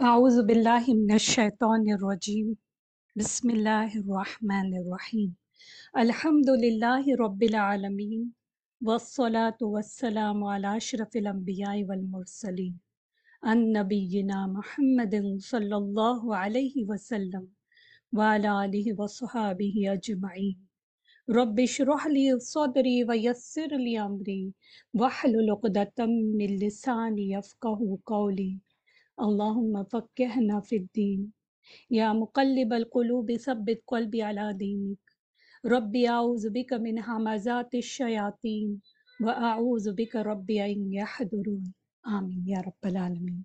اعوذ باللہ من الشیطان الرجیم۔ بسم اللہ الرحمن الرحیم۔ الحمد للہ رب العالمین۔ والصلاة والسلام علی اشرف الانبیاء والمرسلین۔ ان نبینا محمد صلی اللہ علیہ وسلم۔ وعلی آلہ وصحابہ اجمعین۔ رب اشرح لی صدری ویسر لی امری۔ واحلل عقدۃ من لسانی یفقهوا قولی۔ اللہم فقہنا فی الدین یا مقلب القلوب ثبت قلبی علی دینک ربی اعوذ بک من حمزات الشیاطین و اعوذ بک ربی ان یحضرون آمین یا رب العالمین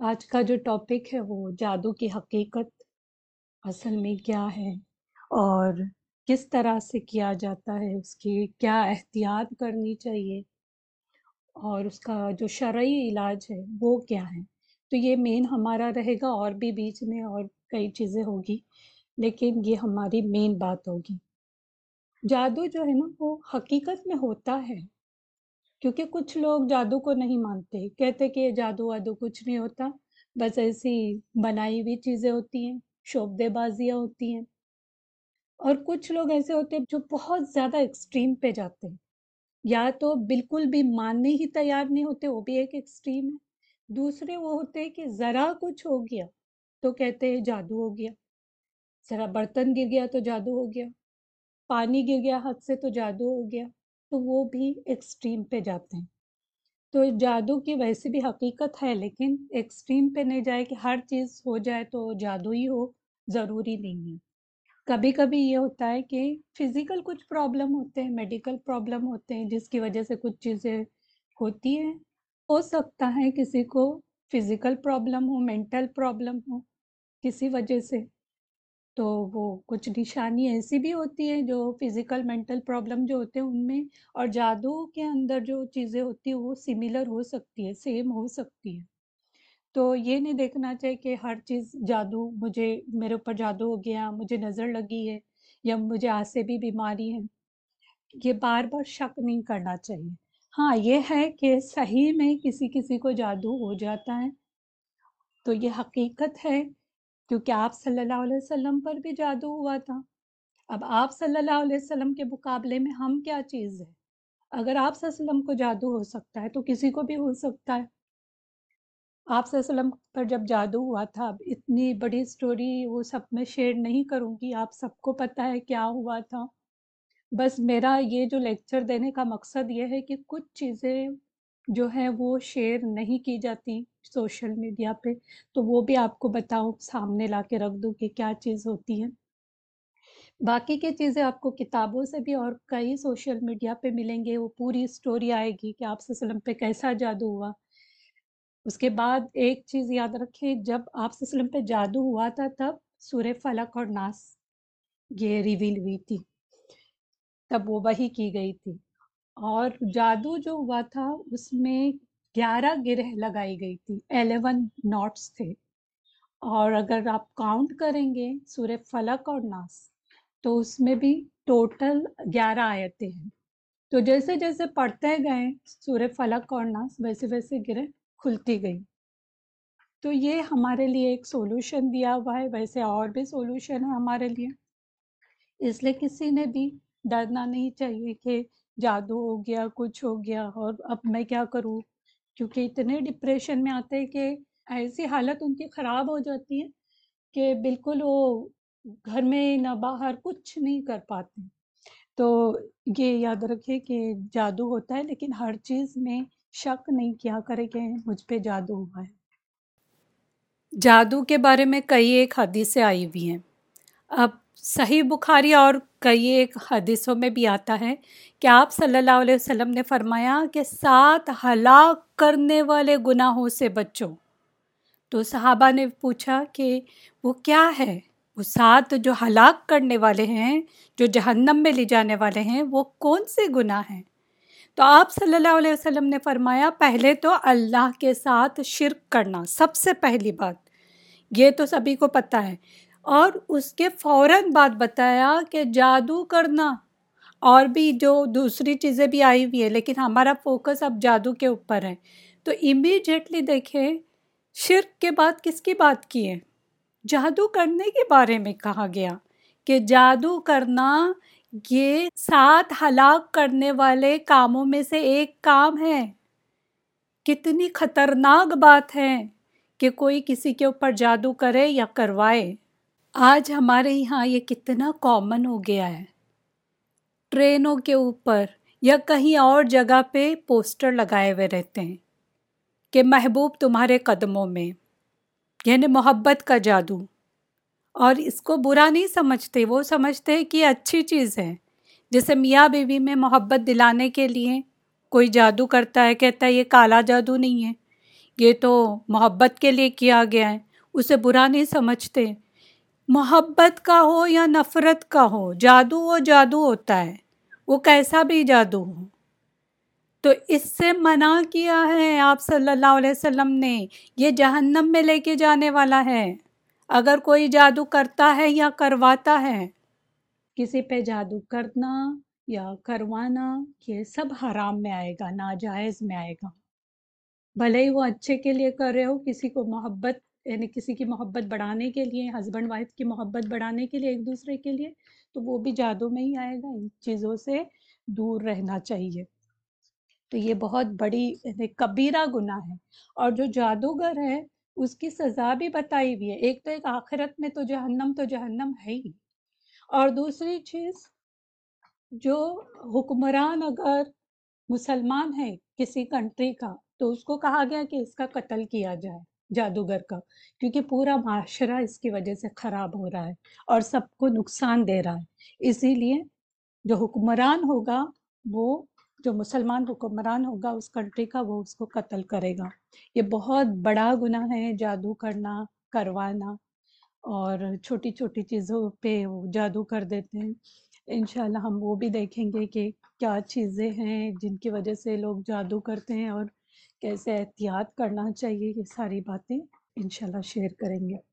آج کا جو ٹاپک ہے وہ جادو کی حقیقت اصل میں کیا ہے اور کس طرح سے کیا جاتا ہے، اس کی کیا احتیاط کرنی چاہیے اور اس کا جو شرعی علاج ہے، وہ کیا ہے؟ تو یہ مین ہمارا رہے گا، اور بھی بیچ میں اور کئی چیزیں ہوگی، لیکن یہ ہماری مین بات ہوگی۔ جادو جو ہے نا، وہ حقیقت میں ہوتا ہے، کیونکہ کچھ لوگ جادو کو نہیں مانتے۔ کہتے کہ یہ جادو وادو کچھ نہیں ہوتا، بس ایسی بنائی ہوئی چیزیں ہوتی ہیں شوبدے بازیاں ہوتی ہیں۔ اور کچھ لوگ ایسے ہوتے ہیں جو بہت زیادہ ایکسٹریم پہ جاتے ہیں۔ یا تو بالکل بھی ماننے ہی تیار نہیں ہوتے، وہ بھی ایک ایکسٹریم ہے۔ دوسرے وہ ہوتے ہیں کہ ذرا کچھ ہو گیا تو کہتے ہیں جادو ہو گیا، ذرا برتن گر گیا تو جادو ہو گیا، پانی گر گیا ہاتھ سے تو جادو ہو گیا، تو وہ بھی ایکسٹریم پہ جاتے ہیں۔ تو جادو کی ویسے بھی حقیقت ہے، لیکن ایکسٹریم پہ نہیں جائے کہ ہر چیز ہو جائے تو جادو ہی ہو، ضروری نہیں ہے۔ کبھی کبھی یہ ہوتا ہے کہ فزیکل کچھ پرابلم ہوتے ہیں میڈیکل پرابلم ہوتے ہیں جس کی وجہ سے کچھ چیزیں ہوتی ہیں ہو سکتا ہے کسی کو فزیکل پرابلم ہو مینٹل پرابلم ہو کسی وجہ سے تو وہ کچھ نشانی ایسی بھی ہوتی ہے جو فزیکل مینٹل پرابلم جو ہوتے ہیں ان میں اور جادو کے اندر جو چیزیں ہوتی ہیں وہ سملر ہو سکتی ہے سیم ہو سکتی ہے تو یہ نہیں دیکھنا چاہیے کہ ہر چیز جادو، مجھے میرے اوپر جادو ہو گیا، مجھے نظر لگی ہے یا مجھے آج سے بھی بیماری ہے۔ یہ بار بار شک نہیں کرنا چاہیے۔ ہاں یہ ہے کہ صحیح میں کسی کسی کو جادو ہو جاتا ہے۔ تو یہ حقیقت ہے، کیونکہ آپ صلی اللہ علیہ وسلم پر بھی جادو ہوا تھا۔ اب آپ صلی اللہ علیہ وسلم کے مقابلے میں ہم کیا چیز ہے؟ اگر آپ صلی اللہ علیہ وسلم کو جادو ہو سکتا ہے تو کسی کو بھی ہو سکتا ہے۔ آپ صلی اللہ علیہ وسلم پر جب جادو ہوا تھا، اب اتنی بڑی سٹوری وہ سب میں شیئر نہیں کروں گی، آپ سب کو پتہ ہے کیا ہوا تھا۔ بس میرا یہ جو لیکچر دینے کا مقصد یہ ہے کہ کچھ چیزیں جو ہیں وہ شیئر نہیں کی جاتی سوشل میڈیا پہ، تو وہ بھی آپ کو بتاؤ سامنے لا کے رکھ دوں کہ کیا چیز ہوتی ہے باقی کی چیزیں آپ کو کتابوں سے بھی اور کئی سوشل میڈیا پہ ملیں گے، وہ پوری سٹوری آئے گی کہ آپ صلی اللہ علیہ وسلم پہ کیسا جادو ہوا۔ اس کے بعد ایک چیز یاد رکھیں، جب آپ صلی وسلم پہ جادو ہوا تھا تب سورہ فلق اور ناس یہ ریویل ہوئی تھی، تب وہ وہی کی گئی تھی اور جادو جو ہوا تھا اس میں گیارہ گرہ لگائی گئی تھی، الیون نوٹس تھے اور اگر آپ کاؤنٹ کریں گے سورہ فلق اور ناس تو اس میں بھی ٹوٹل گیارہ آیتیں ہیں۔ تو جیسے جیسے پڑھتے گئے سورہ فلق اور ناس، ویسے ویسے گرہ کھلتی گئی۔ تو یہ ہمارے لیے ایک سولوشن دیا ہوا ہے، ویسے اور بھی سولوشن ہے ہمارے لیے۔ اس لیے کسی نے بھی ڈرنا نہیں چاہیے کہ جادو ہو گیا، کچھ ہو گیا، اور اب میں کیا کروں؟ کیونکہ اتنے ڈپریشن میں آتے ہیں کہ ایسی حالت ان کی خراب ہو جاتی ہے کہ بالکل وہ گھر میں نہ باہر کچھ نہیں کر پاتے۔ تو یہ یاد رکھے کہ جادو ہوتا ہے، لیکن ہر چیز میں شک نہیں کیا کرے کہ مجھ پہ جادو ہوا ہے جادو کے بارے میں کئی ایک حدیثیں آئی ہوئی ہیں اب صحیح بخاری اور کئی ایک حدیثوں میں بھی آتا ہے کہ آپ صلی اللہ علیہ وسلم نے فرمایا کہ سات ہلاک کرنے والے گناہوں سے بچو تو صحابہ نے پوچھا کہ وہ کیا ہے وہ سات جو ہلاک کرنے والے ہیں جو جہنم میں لے جانے والے ہیں وہ کون سے گناہ ہیں تو آپ صلی اللہ علیہ وسلم نے فرمایا، پہلے تو اللہ کے ساتھ شرک کرنا سب سے پہلی بات۔ یہ تو سبھی کو پتہ ہے۔ اور اس کے فوراً بات بتایا کہ جادو کرنا۔ اور بھی جو دوسری چیزیں بھی آئی ہوئی ہیں، لیکن ہمارا فوکس اب جادو کے اوپر ہے۔ تو امیڈیٹلی دیکھیں، شرک کے بعد کس کی بات کی ہے؟ جادو کرنے کے بارے میں کہا گیا کہ جادو کرنا یہ سات ہلاک کرنے والے کاموں میں سے ایک کام ہے۔ کتنی خطرناک بات ہے کہ کوئی کسی کے اوپر جادو کرے یا کروائے۔ آج ہمارے یہاں یہ کتنا کامن ہو گیا ہے۔ ٹرینوں کے اوپر یا کہیں اور جگہ پہ پوسٹر لگائے ہوئے رہتے ہیں کہ محبوب تمہارے قدموں میں یعنی محبت کا جادو۔ اور اس کو برا نہیں سمجھتے، وہ سمجھتے کہ اچھی چیز ہے۔ جیسے میاں بیوی میں محبت دلانے کے لیے کوئی جادو کرتا ہے، کہتا ہے یہ کالا جادو نہیں ہے، یہ تو محبت کے لیے کیا گیا ہے، اسے برا نہیں سمجھتے۔ محبت کا ہو یا نفرت کا ہو، جادو وہ جادو ہوتا ہے، وہ کیسا بھی جادو ہو۔ تو اس سے منع کیا ہے آپ صلی اللہ علیہ وسلم نے، یہ جہنم میں لے کے جانے والا ہے۔ اگر کوئی جادو کرتا ہے یا کرواتا ہے، کسی پہ جادو کرنا یا کروانا یہ سب حرام میں آئے گا، ناجائز میں آئے گا۔ بھلے ہی وہ اچھے کے لیے کر رہے ہو، کسی کو محبت یعنی کسی کی محبت بڑھانے کے لیے ہسبینڈ وائف کی محبت بڑھانے کے لیے ایک دوسرے کے لیے، تو وہ بھی جادو میں ہی آئے گا۔ ان چیزوں سے دور رہنا چاہیے۔ تو یہ بہت بڑی یعنی کبیرہ گناہ ہے۔ اور جو جادوگر ہے اس کی سزا بھی بتائی ہوئی ہے۔ ایک تو ایک آخرت میں تو جہنم تو جہنم ہے ہی۔ اور دوسری چیز، جو حکمران اگر مسلمان ہے کسی کنٹری کا، تو اس کو کہا گیا کہ اس کا قتل کیا جائے، جادوگر کا۔ کیونکہ پورا معاشرہ اس کی وجہ سے خراب ہو رہا ہے اور سب کو نقصان دے رہا ہے۔ اسی لیے جو حکمران ہوگا، وہ جو مسلمان حکمران ہوگا اس کنٹری کا وہ اس کو قتل کرے گا۔ یہ بہت بڑا گناہ ہے جادو کرنا، کروانا اور چھوٹی چھوٹی چیزوں پہ وہ جادو کر دیتے ہیں۔ انشاءاللہ ہم وہ بھی دیکھیں گے کہ کیا چیزیں ہیں جن کی وجہ سے لوگ جادو کرتے ہیں اور کیسے احتیاط کرنا چاہیے، یہ ساری باتیں انشاءاللہ شیئر کریں گے۔